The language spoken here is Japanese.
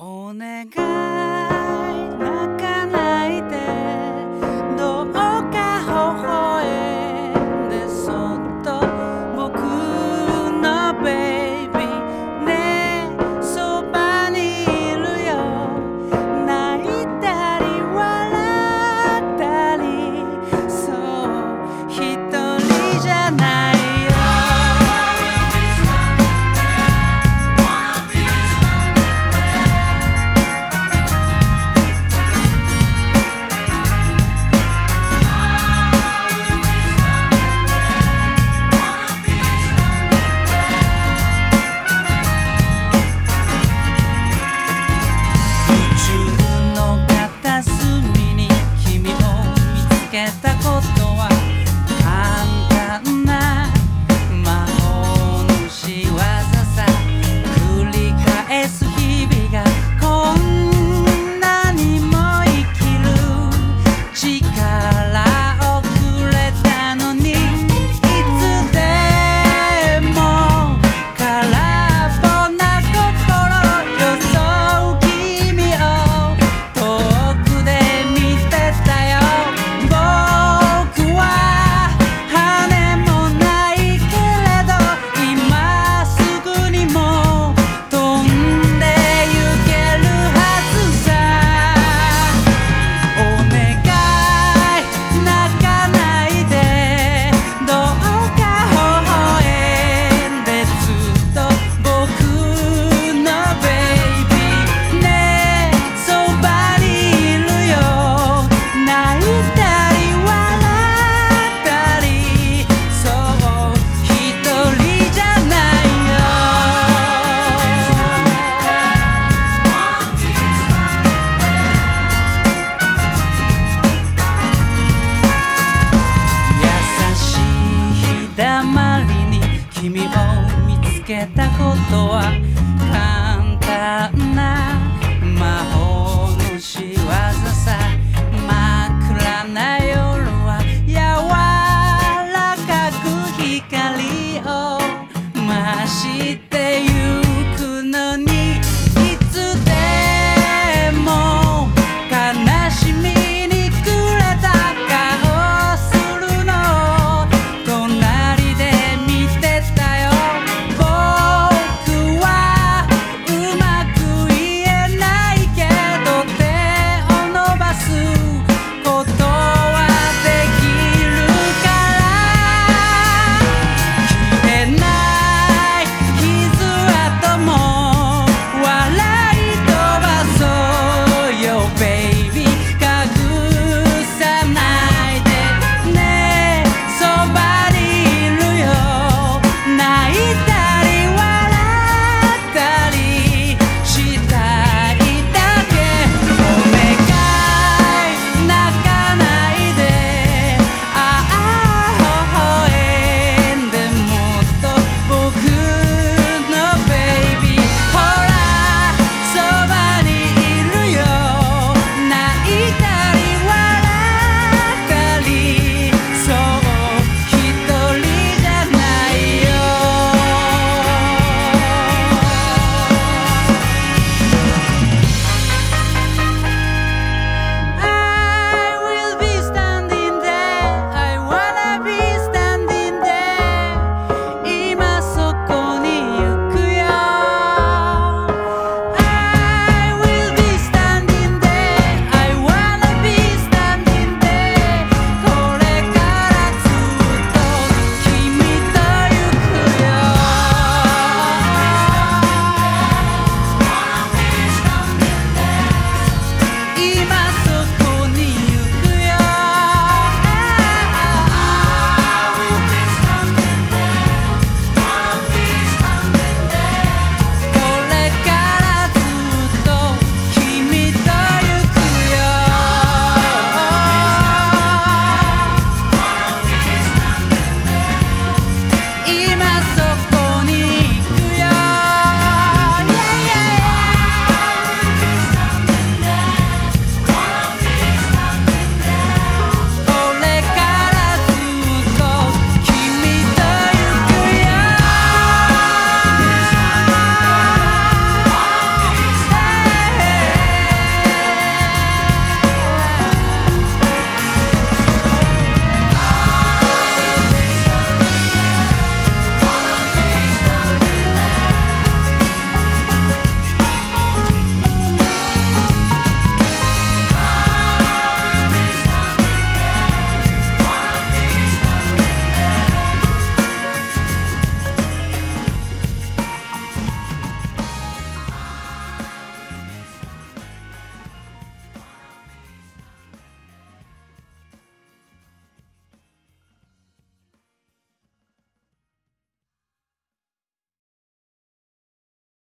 お願い。君を見つけたことは